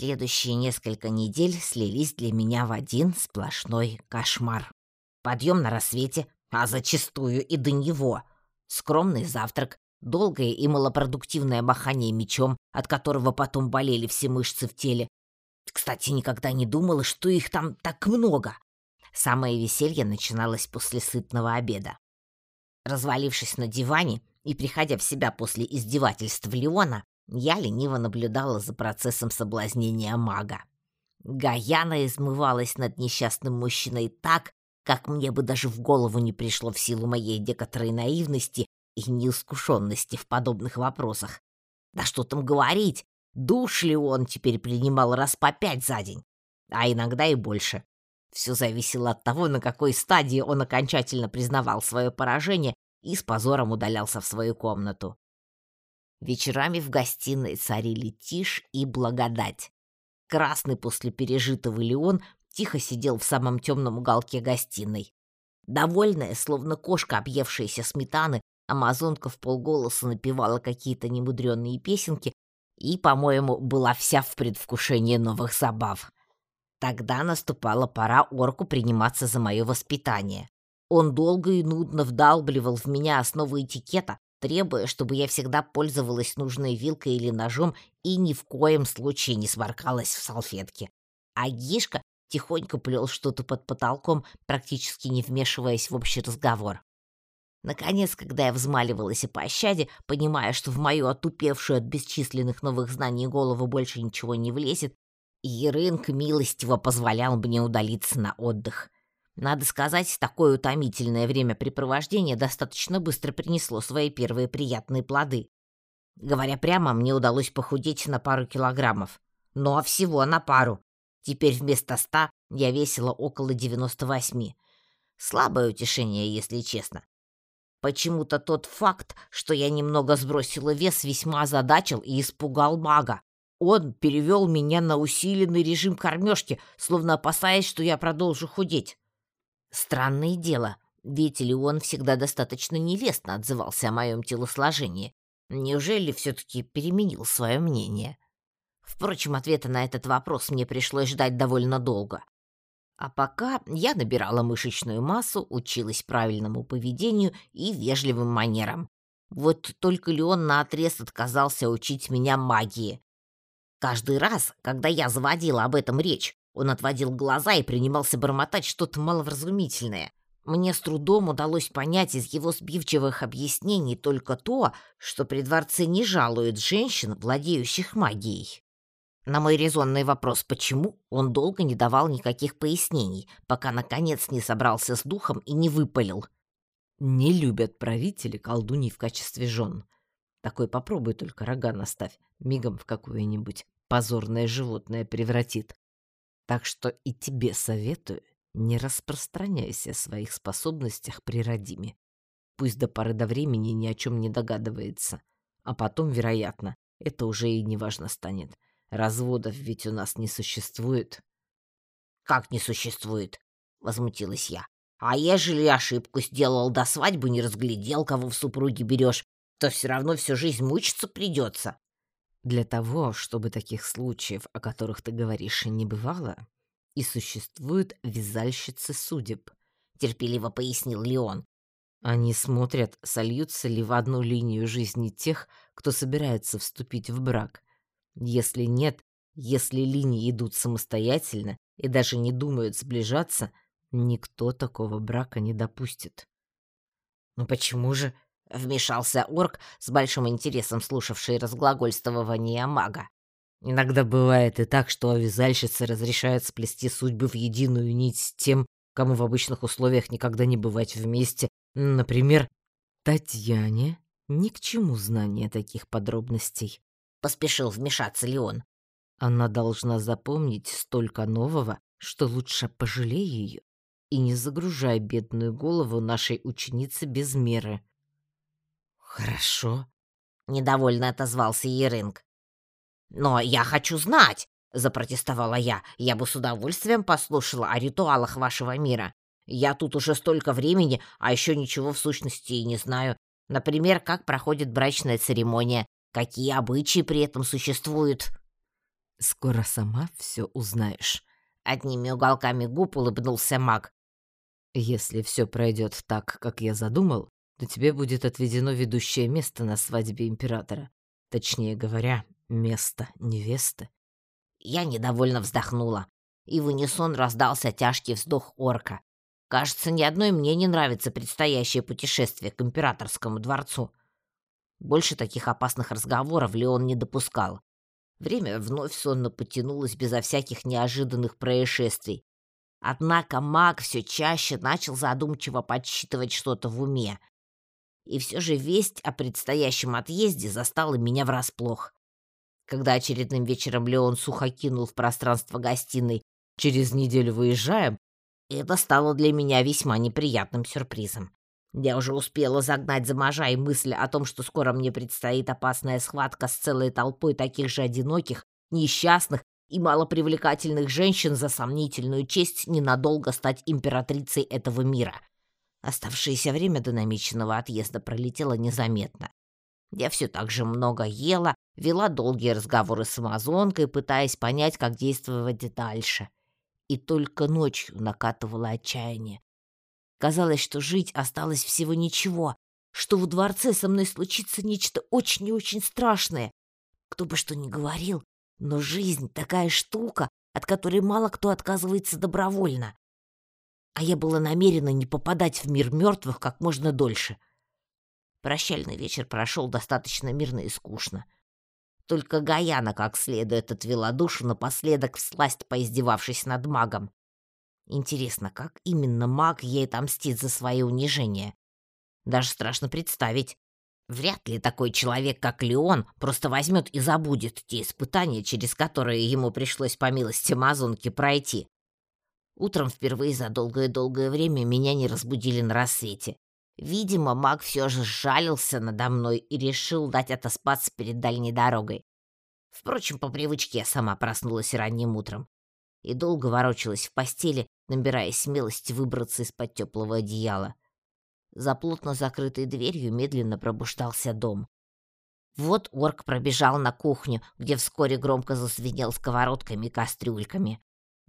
Следующие несколько недель слились для меня в один сплошной кошмар. Подъем на рассвете, а зачастую и до него. Скромный завтрак, долгое и малопродуктивное махание мечом, от которого потом болели все мышцы в теле. Кстати, никогда не думала, что их там так много. Самое веселье начиналось после сытного обеда. Развалившись на диване и приходя в себя после издевательств Леона, я лениво наблюдала за процессом соблазнения мага. Гаяна измывалась над несчастным мужчиной так, как мне бы даже в голову не пришло в силу моей некоторой наивности и неискушенности в подобных вопросах. Да что там говорить, душ ли он теперь принимал раз по пять за день, а иногда и больше. Все зависело от того, на какой стадии он окончательно признавал свое поражение и с позором удалялся в свою комнату. Вечерами в гостиной царили тишь и благодать. Красный после пережитого Леон тихо сидел в самом темном уголке гостиной. Довольная, словно кошка, объевшаяся сметаны, амазонка в полголоса напевала какие-то немудренные песенки и, по-моему, была вся в предвкушении новых забав. Тогда наступала пора орку приниматься за мое воспитание. Он долго и нудно вдалбливал в меня основы этикета, требуя, чтобы я всегда пользовалась нужной вилкой или ножом и ни в коем случае не сморкалась в салфетке. А Гишка тихонько плел что-то под потолком, практически не вмешиваясь в общий разговор. Наконец, когда я взмаливалась о пощаде, понимая, что в мою отупевшую от бесчисленных новых знаний голову больше ничего не влезет, Ерынг милостиво позволял мне удалиться на отдых. Надо сказать, такое утомительное времяпрепровождение достаточно быстро принесло свои первые приятные плоды. Говоря прямо, мне удалось похудеть на пару килограммов. Но всего на пару. Теперь вместо ста я весила около девяносто восьми. Слабое утешение, если честно. Почему-то тот факт, что я немного сбросила вес, весьма озадачил и испугал мага. Он перевел меня на усиленный режим кормежки, словно опасаясь, что я продолжу худеть. Странное дело, ведь Леон всегда достаточно нелестно отзывался о моем телосложении. Неужели все-таки переменил свое мнение? Впрочем, ответа на этот вопрос мне пришлось ждать довольно долго. А пока я набирала мышечную массу, училась правильному поведению и вежливым манерам. Вот только Леон наотрез отказался учить меня магии. Каждый раз, когда я заводила об этом речь, он отводил глаза и принимался бормотать что-то маловразумительное. Мне с трудом удалось понять из его сбивчивых объяснений только то, что при дворце не жалуют женщин, владеющих магией. На мой резонный вопрос «почему?» он долго не давал никаких пояснений, пока, наконец, не собрался с духом и не выпалил. «Не любят правители колдуней в качестве жен. Такой попробуй только рога наставь, мигом в какое-нибудь позорное животное превратит. Так что и тебе советую, не распространяйся о своих способностях при родиме. Пусть до поры до времени ни о чем не догадывается. А потом, вероятно, это уже и не важно станет. Разводов ведь у нас не существует. Как не существует? Возмутилась я. А ежели ошибку сделал до свадьбы, не разглядел, кого в супруги берешь, то все равно всю жизнь мучиться придется. Для того, чтобы таких случаев, о которых ты говоришь, не бывало, и существуют вязальщицы судеб, терпеливо пояснил Леон. Они смотрят, сольются ли в одну линию жизни тех, кто собирается вступить в брак. Если нет, если линии идут самостоятельно и даже не думают сближаться, никто такого брака не допустит. Ну почему же? Вмешался орк, с большим интересом слушавший разглагольствование мага. Иногда бывает и так, что вязальщицы разрешают сплести судьбы в единую нить с тем, кому в обычных условиях никогда не бывать вместе. Например, Татьяне ни к чему знание таких подробностей. Поспешил вмешаться Леон. Она должна запомнить столько нового, что лучше пожалей ее и не загружай бедную голову нашей ученицы без меры. «Хорошо», — недовольно отозвался Ерынг. «Но я хочу знать», — запротестовала я. «Я бы с удовольствием послушала о ритуалах вашего мира. Я тут уже столько времени, а еще ничего в сущности и не знаю. Например, как проходит брачная церемония, какие обычаи при этом существуют». Скоро сама все узнаешь. Одними уголками губ улыбнулся маг. Если все пройдет так, как я задумал, то тебе будет отведено ведущее место на свадьбе императора. Точнее говоря, место невесты. Я недовольно вздохнула, и в унисон раздался тяжкий вздох орка. Кажется, ни одной мне не нравится предстоящее путешествие к императорскому дворцу. Больше таких опасных разговоров Леон не допускал. Время вновь сонно потянулось безо всяких неожиданных происшествий. Однако маг все чаще начал задумчиво подсчитывать что-то в уме. И все же весть о предстоящем отъезде застала меня врасплох. Когда очередным вечером Леон сухо кинул в пространство гостиной «Через неделю выезжаем», это стало для меня весьма неприятным сюрпризом. Я уже успела загнать за можа и мысль о том, что скоро мне предстоит опасная схватка с целой толпой таких же одиноких, несчастных и малопривлекательных женщин за сомнительную честь ненадолго стать императрицей этого мира. Оставшееся время до намеченного отъезда пролетело незаметно. Я все так же много ела, вела долгие разговоры с амазонкой, пытаясь понять, как действовать дальше. И только ночью накатывало отчаяние. Казалось, что жить осталось всего ничего, что в дворце со мной случится нечто очень и очень страшное. Кто бы что ни говорил, но жизнь такая штука, от которой мало кто отказывается добровольно. А я была намерена не попадать в мир мертвых как можно дольше. Прощальный вечер прошел достаточно мирно и скучно. Только Гаяна как следует отвела душу напоследок всласть поиздевавшись над магом. Интересно, как именно маг ей отомстит за свои унижения? Даже страшно представить. Вряд ли такой человек, как Леон, просто возьмет и забудет те испытания, через которые ему пришлось по милости Амазонки пройти. Утром впервые за долгое-долгое время меня не разбудили на рассвете. Видимо, маг все же сжалился надо мной и решил дать отоспаться перед дальней дорогой. Впрочем, по привычке я сама проснулась ранним утром и долго ворочалась в постели, набирая смелости выбраться из-под теплого одеяла. За плотно закрытой дверью медленно пробуждался дом. Вот орк пробежал на кухню, где вскоре громко засвинел сковородками и кастрюльками.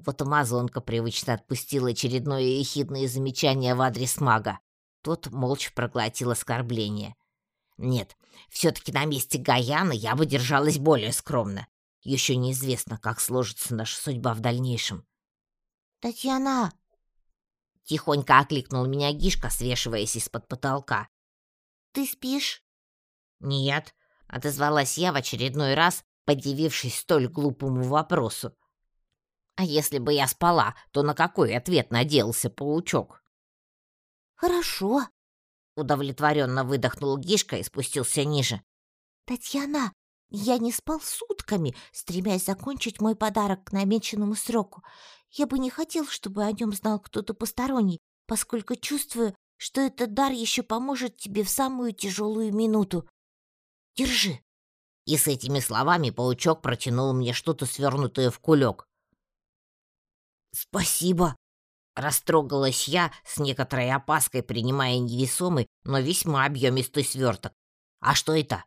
Вот амазонка привычно отпустила очередное ехидное замечание в адрес мага. Тот молча проглотил оскорбление. Нет, все-таки на месте Гаяна я бы держалась более скромно. Еще неизвестно, как сложится наша судьба в дальнейшем. «Татьяна!» Тихонько окликнул меня Гишка, свешиваясь из-под потолка. «Ты спишь?» «Нет», — отозвалась я в очередной раз, подивившись столь глупому вопросу. «А если бы я спала, то на какой ответ надеялся паучок?» «Хорошо», — удовлетворенно выдохнул Гишка и спустился ниже. «Татьяна, я не спал сутками, стремясь закончить мой подарок к намеченному сроку. Я бы не хотел, чтобы о нем знал кто-то посторонний, поскольку чувствую, что этот дар еще поможет тебе в самую тяжелую минуту. Держи. И с этими словами паучок протянул мне что-то свернутое в кулек. Спасибо. Растрогалась я с некоторой опаской, принимая невесомый, но весьма объемистый сверток. А что это?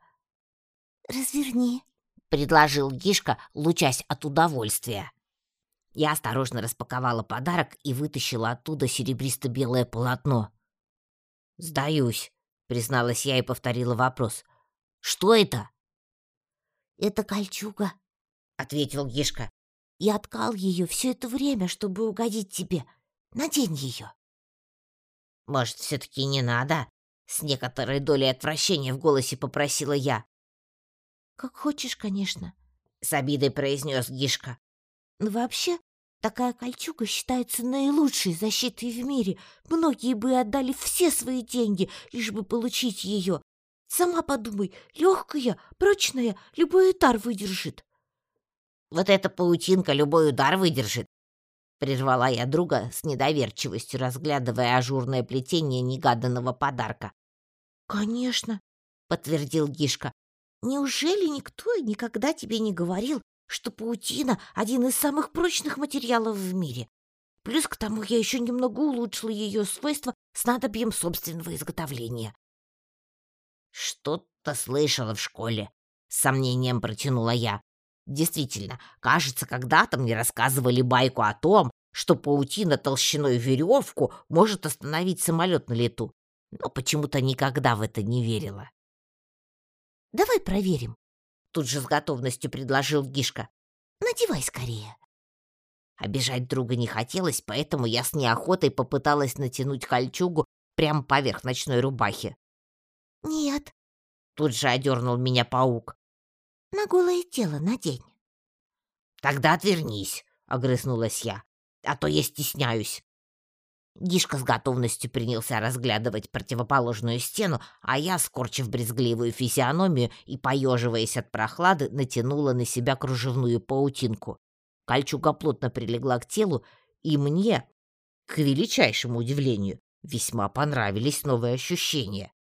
«Разверни», — предложил Гишка, лучась от удовольствия. Я осторожно распаковала подарок и вытащила оттуда серебристо-белое полотно. «Сдаюсь», — призналась я и повторила вопрос. «Что это?» «Это кольчуга», — ответил Гишка. «Я ткал ее все это время, чтобы угодить тебе. Надень ее». «Может, все-таки не надо?» С некоторой долей отвращения в голосе попросила я. «Как хочешь, конечно», — с обидой произнес Гишка. «Но вообще, такая кольчуга считается наилучшей защитой в мире. Многие бы отдали все свои деньги, лишь бы получить ее. Сама подумай, легкая, прочная, любой удар выдержит». «Вот эта паутинка любой удар выдержит», — прервала я друга с недоверчивостью, разглядывая ажурное плетение негаданного подарка. «Конечно», — подтвердил Гишка. Неужели никто никогда тебе не говорил, что паутина — один из самых прочных материалов в мире? Плюс к тому я еще немного улучшила ее свойства с надобьем собственного изготовления. «Что-то слышала в школе», — с сомнением протянула я. Действительно, кажется, когда-то мне рассказывали байку о том, что паутина толщиной веревку может остановить самолет на лету, но почему-то никогда в это не верила. «Давай проверим», — тут же с готовностью предложил Гишка. «Надевай скорее». Обижать друга не хотелось, поэтому я с неохотой попыталась натянуть кольчугу прямо поверх ночной рубахи. «Нет», — тут же одернул меня паук. «На голое тело надень». «Тогда отвернись», — огрызнулась я а то я стесняюсь. Гишка с готовностью принялся разглядывать противоположную стену, а я, скорчив брезгливую физиономию и поеживаясь от прохлады, натянула на себя кружевную паутинку. Кольчуга плотно прилегла к телу, и мне, к величайшему удивлению, весьма понравились новые ощущения.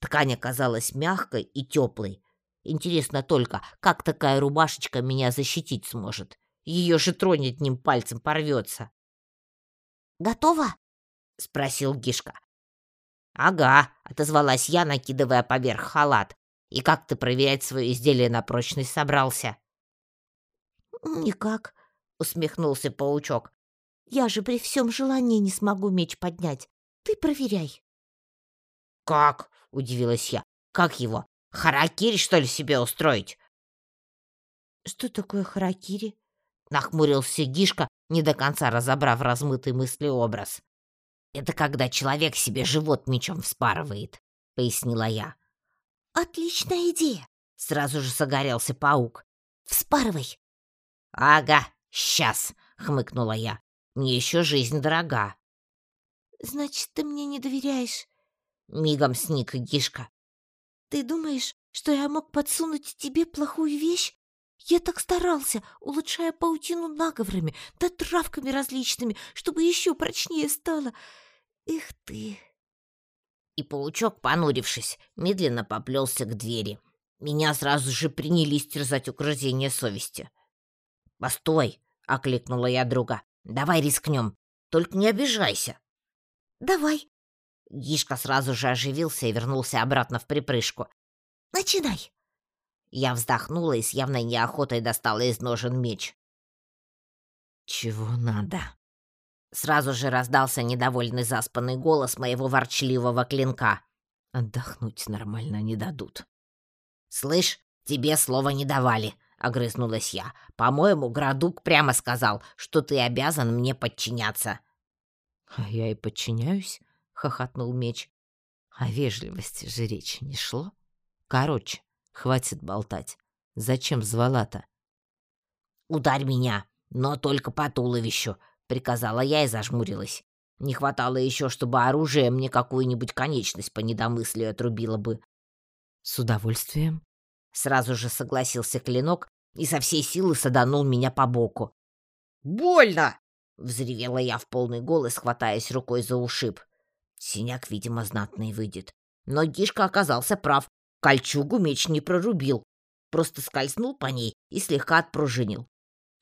Ткань оказалась мягкой и теплой. Интересно только, как такая рубашечка меня защитить сможет. Ее же тронет ним пальцем порвется. «Готово?» — спросил Гишка. «Ага», — отозвалась я, накидывая поверх халат. «И как ты проверять свое изделие на прочность собрался?» «Никак», — усмехнулся паучок. «Я же при всем желании не смогу меч поднять. Ты проверяй». «Как?» — удивилась я. «Как его? Харакири, что ли, себе устроить?» «Что такое харакири?» — нахмурился Гишка, не до конца разобрав размытый мыслеобраз. «Это когда человек себе живот мечом вспарывает», — пояснила я. «Отличная идея!» — сразу же загорелся паук. «Вспарывай!» «Ага, сейчас!» — хмыкнула я. «Мне еще жизнь дорога». «Значит, ты мне не доверяешь?» — мигом сник Гишка. «Ты думаешь, что я мог подсунуть тебе плохую вещь, я так старался, улучшая паутину наговорами, да травками различными, чтобы еще прочнее стало. Эх ты!» И паучок, понурившись, медленно поплелся к двери. Меня сразу же принялись терзать угрызения совести. «Постой!» — окликнула я друга. «Давай рискнем, только не обижайся!» «Давай!» Гишка сразу же оживился и вернулся обратно в припрыжку. «Начинай!» Я вздохнула и с явной неохотой достала из ножен меч. «Чего надо?» Сразу же раздался недовольный заспанный голос моего ворчливого клинка. «Отдохнуть нормально не дадут». «Слышь, тебе слова не давали», — огрызнулась я. «По-моему, Градук прямо сказал, что ты обязан мне подчиняться». «А я и подчиняюсь», — хохотнул меч. «О вежливости же речи не шло. Короче, Хватит болтать. Зачем звала-то? «Ударь меня, но только по туловищу», — приказала я и зажмурилась. Не хватало еще, чтобы оружие мне какую-нибудь конечность по недомыслию отрубило бы. «С удовольствием», — сразу же согласился клинок и со всей силы саданул меня по боку. «Больно!» — взревела я в полный голос, хватаясь рукой за ушиб. Синяк, видимо, знатный выйдет. Но Гишка оказался прав. Кольчугу меч не прорубил, просто скользнул по ней и слегка отпружинил.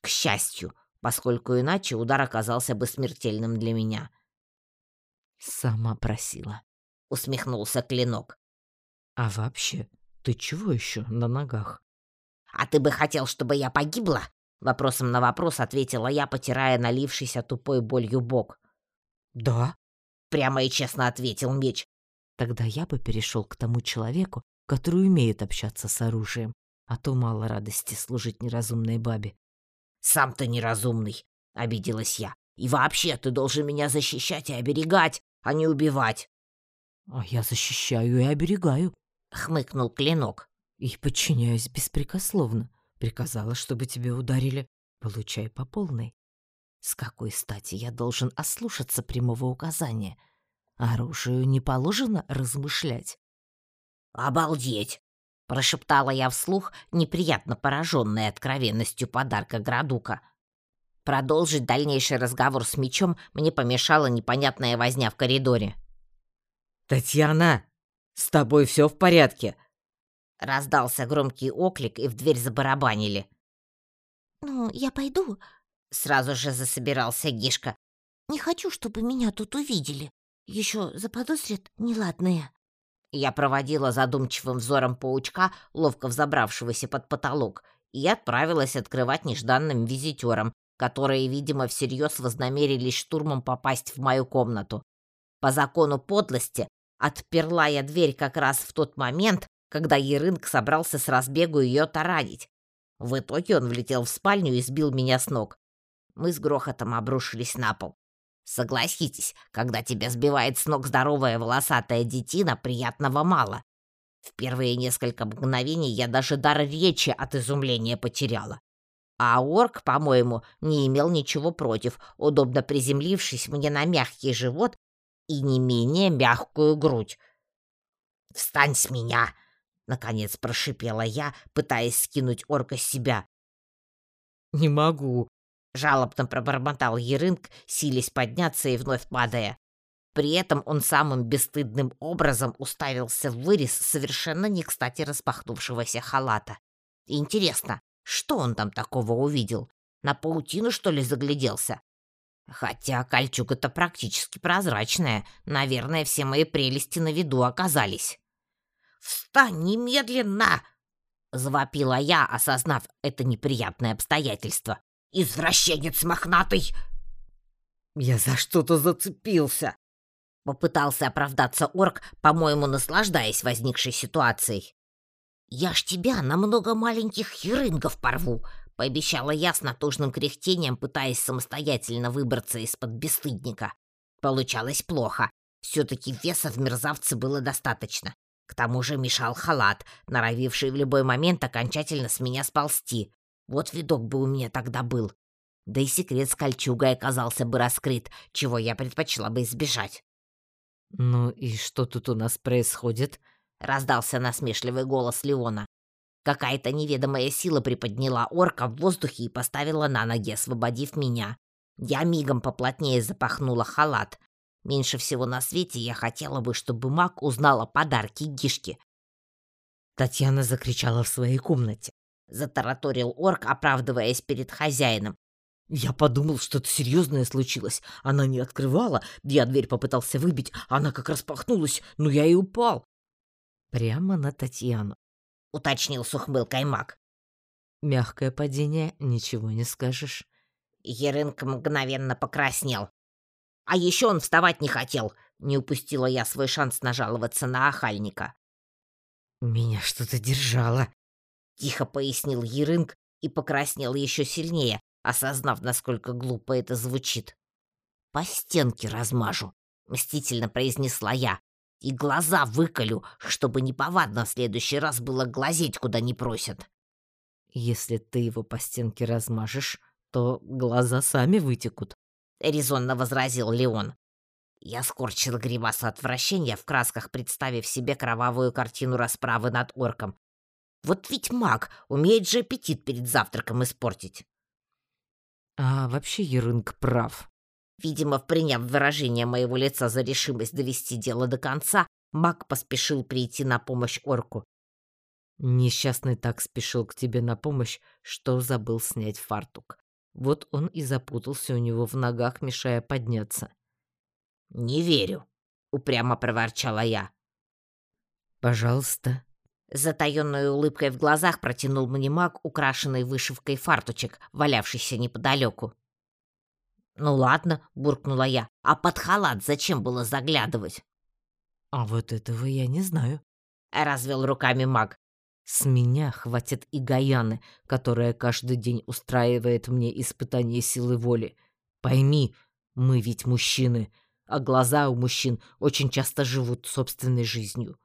К счастью, поскольку иначе удар оказался бы смертельным для меня. «Сама просила», — усмехнулся клинок. «А вообще, ты чего еще на ногах?» «А ты бы хотел, чтобы я погибла?» Вопросом на вопрос ответила я, потирая налившийся тупой болью бок. «Да», — прямо и честно ответил меч. «Тогда я бы перешел к тому человеку, который умеет общаться с оружием, а то мало радости служить неразумной бабе. «Сам ты неразумный», — обиделась я. «И вообще ты должен меня защищать и оберегать, а не убивать». «А я защищаю и оберегаю», — хмыкнул клинок. «И подчиняюсь беспрекословно. Приказала, чтобы тебя ударили. Получай по полной. С какой стати я должен ослушаться прямого указания? Оружию не положено размышлять. «Обалдеть!» — прошептала я вслух, неприятно пораженная откровенностью подарка Градука. Продолжить дальнейший разговор с мечом мне помешала непонятная возня в коридоре. «Татьяна, с тобой все в порядке?» Раздался громкий оклик, и в дверь забарабанили. «Ну, я пойду», — сразу же засобирался Гишка. «Не хочу, чтобы меня тут увидели. Еще заподозрят неладное». Я проводила задумчивым взором паучка, ловко взобравшегося под потолок, и отправилась открывать нежданным визитерам, которые, видимо, всерьез вознамерились штурмом попасть в мою комнату. По закону подлости отперла я дверь как раз в тот момент, когда Ерынг собрался с разбегу ее таранить. В итоге он влетел в спальню и сбил меня с ног. Мы с грохотом обрушились на пол. Согласитесь, когда тебя сбивает с ног здоровая волосатая детина, приятного мало. В первые несколько мгновений я даже дар речи от изумления потеряла. А орк, по-моему, не имел ничего против, удобно приземлившись мне на мягкий живот и не менее мягкую грудь. «Встань с меня!» — наконец прошипела я, пытаясь скинуть орка с себя. «Не могу», — жалобно пробормотал Ерынг, силясь подняться и вновь падая. При этом он самым бесстыдным образом уставился в вырез совершенно не кстати распахнувшегося халата. Интересно, что он там такого увидел? На паутину, что ли, загляделся? Хотя кольчуга-то практически прозрачная. Наверное, все мои прелести на виду оказались. «Встань немедленно!» — завопила я, осознав это неприятное обстоятельство. «Извращенец мохнатый!» «Я за что-то зацепился!» Попытался оправдаться орк, по-моему, наслаждаясь возникшей ситуацией. «Я ж тебя на много маленьких херынгов порву!» — пообещала я с натужным кряхтением, пытаясь самостоятельно выбраться из-под бесстыдника. Получалось плохо. Все-таки веса в мерзавце было достаточно. К тому же мешал халат, норовивший в любой момент окончательно с меня сползти. Вот видок бы у меня тогда был. Да и секрет с кольчугой оказался бы раскрыт, чего я предпочла бы избежать. «Ну и что тут у нас происходит?» — раздался насмешливый голос Леона. Какая-то неведомая сила приподняла орка в воздухе и поставила на ноги, освободив меня. Я мигом поплотнее запахнула халат. Меньше всего на свете я хотела бы, чтобы маг узнал о подарке Гишки. Татьяна закричала в своей комнате. Затараторил орк, оправдываясь перед хозяином. Я подумал, что-то серьезное случилось. Она не открывала, я дверь попытался выбить, она как распахнулась, но я и упал. Прямо на Татьяну. Уточнил с ухмылкой маг. Мягкое падение, ничего не скажешь. Ерынк мгновенно покраснел. А еще он вставать не хотел. Не упустила я свой шанс нажаловаться на охальника. «Меня что-то держало», — тихо пояснил Ерынг и покраснел еще сильнее, осознав, насколько глупо это звучит. «По стенке размажу», — мстительно произнесла я, «и глаза выколю, чтобы неповадно в следующий раз было глазеть, куда не просят». «Если ты его по стенке размажешь, то глаза сами вытекут», — резонно возразил Леон. Я скорчил гримасу отвращения в красках, представив себе кровавую картину расправы над орком. Вот ведь маг умеет же аппетит перед завтраком испортить. А вообще Ерынг прав. Видимо, приняв выражение моего лица за решимость довести дело до конца, маг поспешил прийти на помощь орку. Несчастный так спешил к тебе на помощь, что забыл снять фартук. Вот он и запутался у него в ногах, мешая подняться. «Не верю», — упрямо проворчала я. «Пожалуйста», затаённой улыбкой в глазах протянул мне маг, украшенный вышивкой фарточек, валявшийся неподалеку. «Ну ладно», — буркнула я, — «а под халат зачем было заглядывать?» «А вот этого я не знаю», — развел руками маг. «С меня хватит и Гаяны, которая каждый день устраивает мне испытание силы воли. Пойми, мы ведь мужчины, а глаза у мужчин очень часто живут собственной жизнью.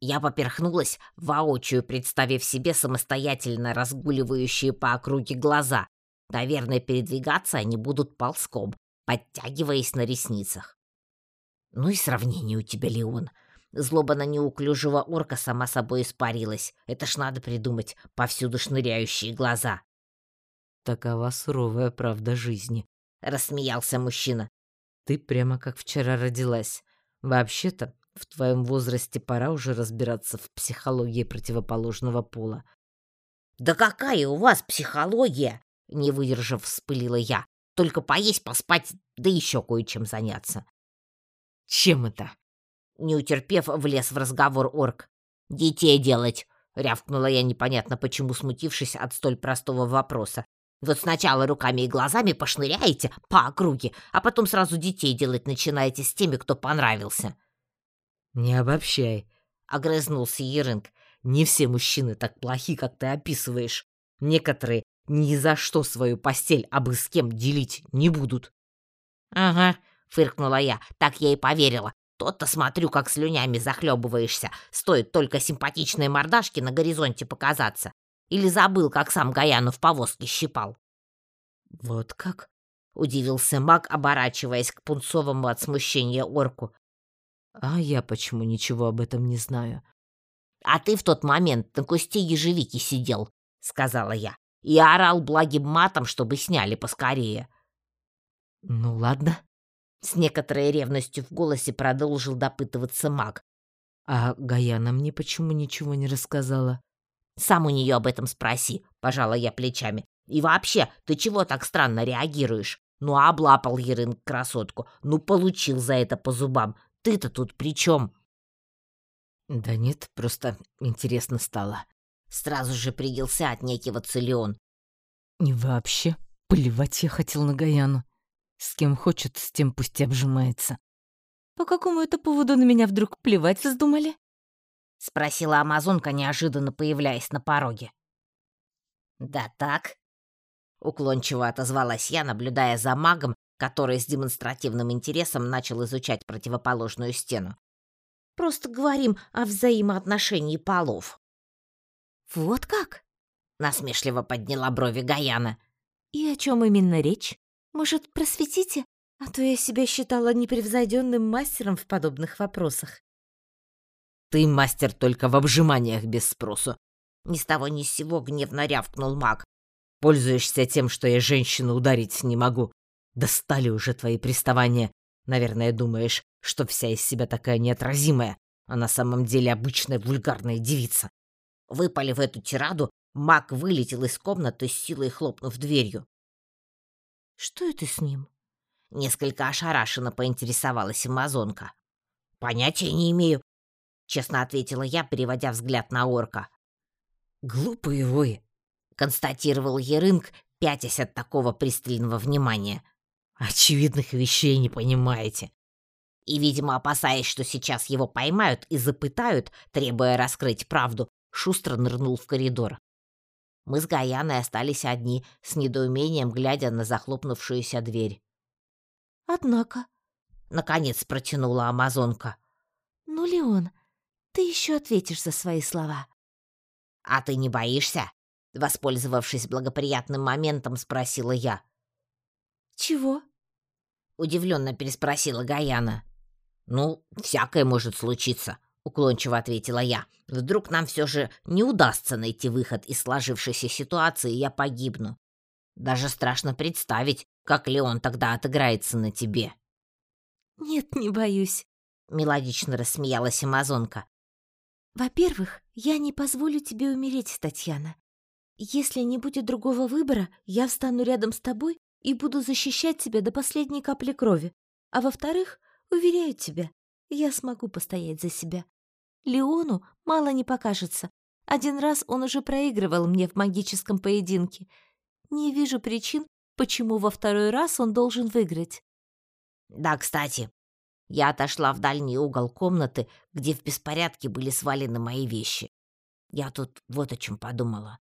Я поперхнулась, воочию представив себе самостоятельно разгуливающие по округе глаза. Наверное, передвигаться они будут ползком, подтягиваясь на ресницах. Ну и сравнение у тебя, Леон. Злоба на неуклюжего орка сама собой испарилась. Это ж надо придумать, повсюду шныряющие глаза. Такова суровая правда жизни, — рассмеялся мужчина. Ты прямо как вчера родилась. Вообще-то, в твоем возрасте пора уже разбираться в психологии противоположного пола. «Да какая у вас психология?» — не выдержав, вспылила я. «Только поесть, поспать, да еще кое-чем заняться». «Чем это?» Не утерпев, влез в разговор орк. «Детей делать», — рявкнула я, непонятно почему смутившись от столь простого вопроса. «Вот сначала руками и глазами пошныряете по округе, а потом сразу детей делать начинаете с теми, кто понравился». «Не обобщай», — огрызнулся Ерынг. «Не все мужчины так плохи, как ты описываешь. Некоторые ни за что свою постель абы с кем делить не будут». «Ага», — фыркнула я, — так я и поверила. То-то смотрю, как слюнями захлебываешься. Стоит только симпатичной мордашке на горизонте показаться. Или забыл, как сам Гаяну в повозке щипал. «Вот как?» — удивился маг, оборачиваясь к пунцовому от смущения орку. «А я почему ничего об этом не знаю?» «А ты в тот момент на кусте ежевики сидел», — сказала я, «и орал благим матом, чтобы сняли поскорее». «Ну ладно», с некоторой ревностью в голосе продолжил допытываться маг. «А Гаяна мне почему ничего не рассказала?» «Сам у нее об этом спроси», — пожала я плечами. «И вообще, ты чего так странно реагируешь? Ну, облапал Ерын красотку, ну, получил за это по зубам. Ты-то тут при чем?» «Да нет, просто интересно стало». Сразу же принялся отнекиваться Леон. «И вообще, плевать я хотел на Гаяну. С кем хочет, с тем пусть и обжимается. По какому это поводу на меня вдруг плевать вздумали? Спросила амазонка, неожиданно появляясь на пороге. Да так? Уклончиво отозвалась я, наблюдая за магом, который с демонстративным интересом начал изучать противоположную стену. Просто говорим о взаимоотношении полов. Вот как? Насмешливо подняла брови Гаяна. И о чем именно речь? Может, просветите? А то я себя считала непревзойденным мастером в подобных вопросах. Ты мастер только в обжиманиях без спросу. Ни с того ни с сего гневно рявкнул маг. Пользуешься тем, что я женщину ударить не могу. Достали уже твои приставания. Наверное, думаешь, что вся из себя такая неотразимая, а на самом деле обычная вульгарная девица. Выпалив эту тираду, маг вылетел из комнаты с силой хлопнув дверью. Что это с ним? Несколько ошарашенно поинтересовалась амазонка. Понятия не имею, честно ответила я, переводя взгляд на орка. Глупые вы, констатировал Ерынг, пятясь от такого пристального внимания. Очевидных вещей не понимаете. И, видимо, опасаясь, что сейчас его поймают и запытают, требуя раскрыть правду, шустро нырнул в коридор. Мы с Гаяной остались одни, с недоумением глядя на захлопнувшуюся дверь. «Однако...» — наконец протянула амазонка. «Ну, Леон, ты еще ответишь за свои слова». «А ты не боишься?» — воспользовавшись благоприятным моментом, спросила я. «Чего?» — удивленно переспросила Гаяна. «Ну, всякое может случиться», — уклончиво ответила я. «Вдруг нам все же не удастся найти выход из сложившейся ситуации, и я погибну. Даже страшно представить, как Леон тогда отыграется на тебе». «Нет, не боюсь», — мелодично рассмеялась Амазонка. «Во-первых, я не позволю тебе умереть, Татьяна. Если не будет другого выбора, я встану рядом с тобой и буду защищать тебя до последней капли крови. А во-вторых, уверяю тебя, я смогу постоять за себя. Леону мало не покажется. Один раз он уже проигрывал мне в магическом поединке. Не вижу причин, почему во второй раз он должен выиграть. Да, кстати, я отошла в дальний угол комнаты, где в беспорядке были свалены мои вещи. Я тут вот о чем подумала.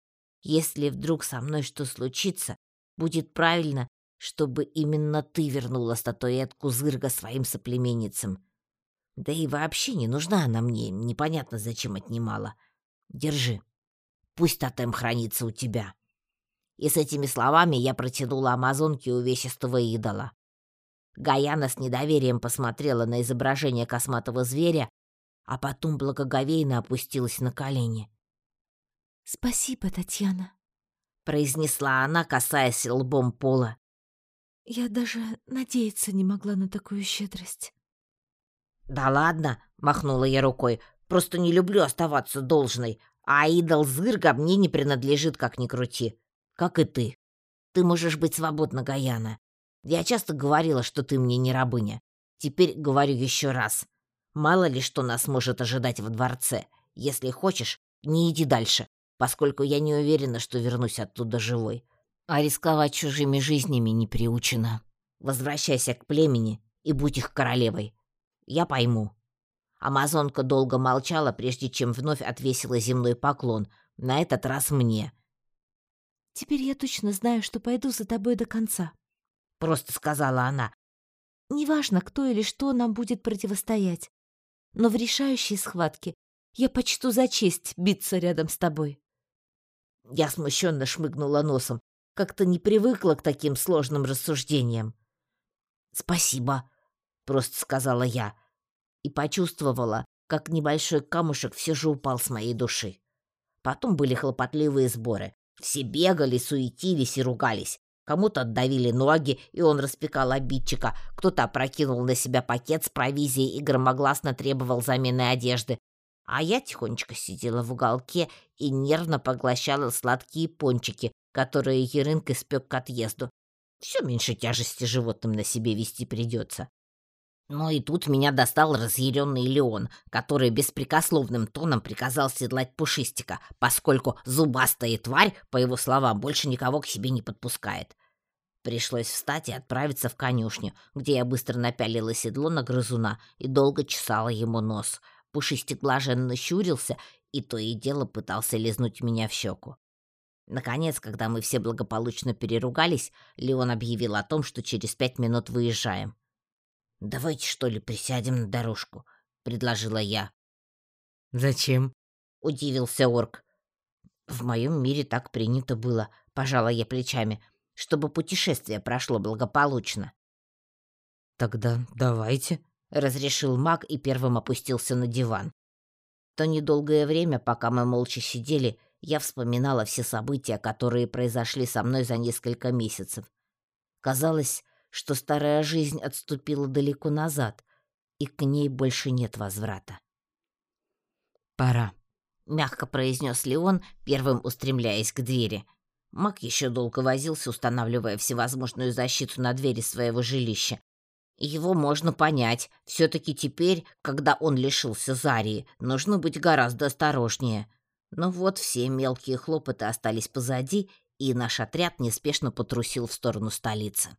Если вдруг со мной что случится, будет правильно, чтобы именно ты вернула статуэтку Зырга своим соплеменницам. Да и вообще не нужна она мне, непонятно зачем отнимала. Держи. Пусть тотем хранится у тебя. И с этими словами я протянула амазонке увесистого идола. Гаяна с недоверием посмотрела на изображение косматого зверя, а потом благоговейно опустилась на колени. «Спасибо, Татьяна», — произнесла она, касаясь лбом пола. «Я даже надеяться не могла на такую щедрость». «Да ладно», — махнула я рукой, — «просто не люблю оставаться должной, а идол Зырга мне не принадлежит, как ни крути. Как и ты. Ты можешь быть свободна, Гаяна. Я часто говорила, что ты мне не рабыня. Теперь говорю еще раз. Мало ли что нас может ожидать во дворце. Если хочешь, не иди дальше, поскольку я не уверена, что вернусь оттуда живой. А рисковать чужими жизнями не приучена. Возвращайся к племени и будь их королевой. Я пойму». Амазонка долго молчала, прежде чем вновь отвесила земной поклон, на этот раз мне. «Теперь я точно знаю, что пойду за тобой до конца», — просто сказала она. «Неважно, кто или что нам будет противостоять, но в решающей схватке я почту за честь биться рядом с тобой». Я смущенно шмыгнула носом, как-то не привыкла к таким сложным рассуждениям. «Спасибо», — просто сказала я, и почувствовала, как небольшой камушек все же упал с моей души. Потом были хлопотливые сборы. Все бегали, суетились и ругались. Кому-то отдавили ноги, и он распекал обидчика. Кто-то опрокинул на себя пакет с провизией и громогласно требовал замены одежды. А я тихонечко сидела в уголке и нервно поглощала сладкие пончики, которые Ерынк испек к отъезду. Все меньше тяжести животным на себе вести придется. Но и тут меня достал разъяренный Леон, который беспрекословным тоном приказал седлать Пушистика, поскольку зубастая тварь, по его словам, больше никого к себе не подпускает. Пришлось встать и отправиться в конюшню, где я быстро напялила седло на грызуна и долго чесала ему нос. Пушистик блаженно щурился и то и дело пытался лизнуть меня в щеку. Наконец, когда мы все благополучно переругались, Леон объявил о том, что через пять минут выезжаем. «Давайте, что ли, присядем на дорожку», — предложила я. «Зачем?» — удивился орк. «В моем мире так принято было», — пожала я плечами, «чтобы путешествие прошло благополучно». «Тогда давайте», — разрешил маг и первым опустился на диван. То недолгое время, пока мы молча сидели, я вспоминала все события, которые произошли со мной за несколько месяцев. Казалось, что старая жизнь отступила далеко назад, и к ней больше нет возврата. «Пора», — мягко произнес Леон, первым устремляясь к двери. Мак еще долго возился, устанавливая всевозможную защиту на двери своего жилища. Его можно понять. Все-таки теперь, когда он лишился Зарии, нужно быть гораздо осторожнее. Но вот все мелкие хлопоты остались позади, и наш отряд неспешно потрусил в сторону столицы.